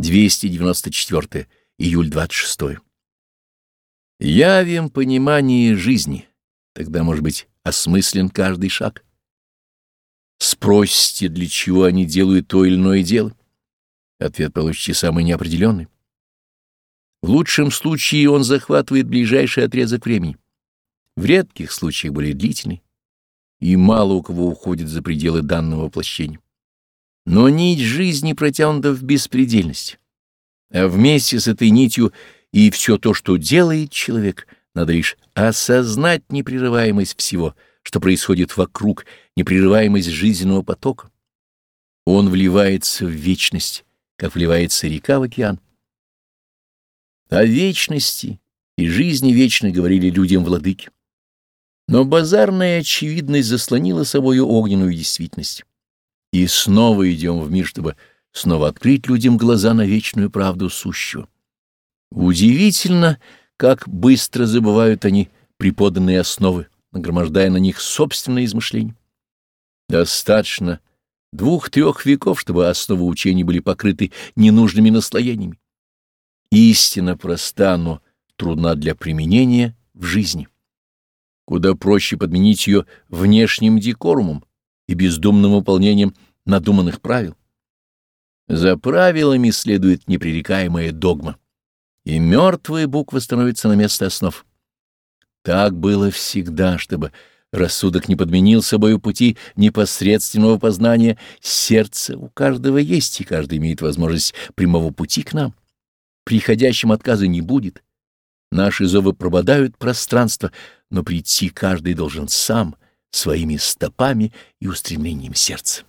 294 июль 26 Явим понимание жизни, тогда, может быть, осмыслен каждый шаг. Спросите, для чего они делают то или иное дело. Ответ получите самый неопределенный. В лучшем случае он захватывает ближайший отрезок времени. В редких случаях более длительный. И мало у кого уходит за пределы данного воплощения. Но нить жизни протянута в беспредельность. А вместе с этой нитью и все то, что делает человек, надо лишь осознать непрерываемость всего, что происходит вокруг, непрерываемость жизненного потока. Он вливается в вечность, как вливается река в океан. О вечности и жизни вечной говорили людям владыки. Но базарная очевидность заслонила собою огненную действительность. И снова идем в мир, чтобы снова открыть людям глаза на вечную правду сущего. Удивительно, как быстро забывают они преподанные основы, нагромождая на них собственные измышления. Достаточно двух-трех веков, чтобы основы учений были покрыты ненужными наслоениями. Истина проста, но трудна для применения в жизни. Куда проще подменить ее внешним декорумом и бездумным выполнением надуманных правил. За правилами следует непререкаемая догма и мертвые буквы становятся на место основ. Так было всегда, чтобы рассудок не подменил собою пути непосредственного познания сердца. У каждого есть, и каждый имеет возможность прямого пути к нам. Приходящим отказа не будет. Наши зовы прободают пространство, но прийти каждый должен сам, своими стопами и устремлением сердца.